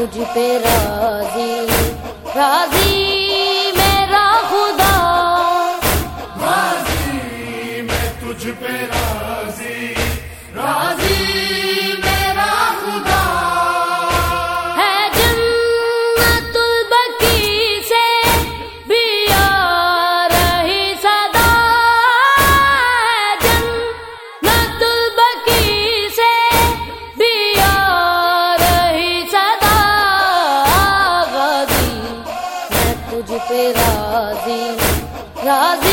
تجھ پہ راضی راضی راضی راضی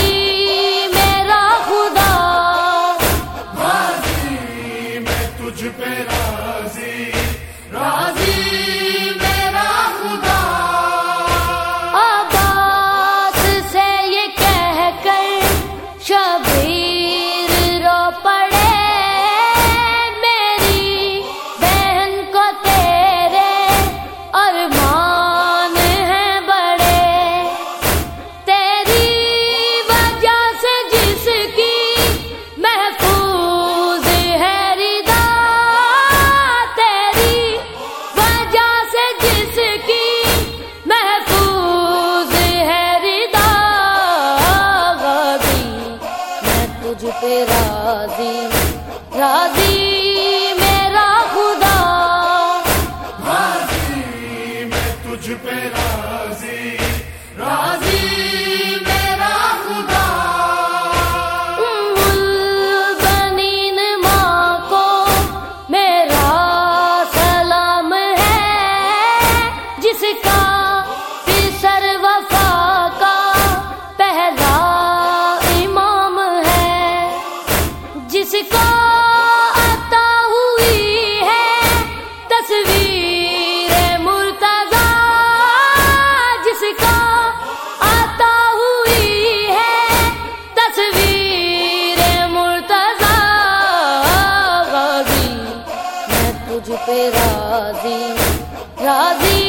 راضی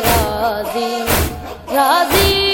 راضی راضی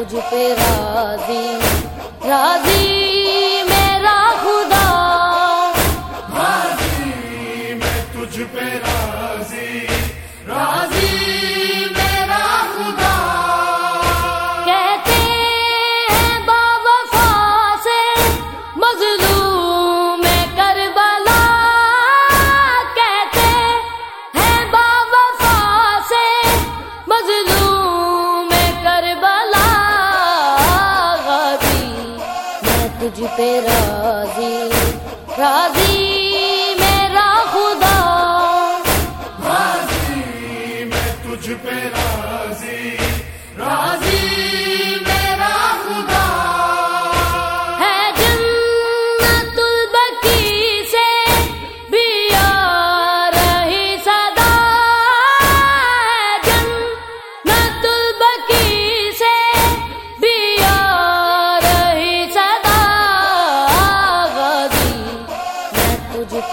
تجھ پہ راضی راضی پہ راضی راضی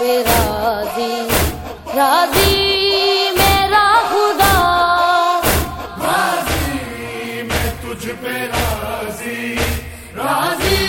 راضی راضی میرا خدا۔ راضی میں تجھ پہ راضی راضی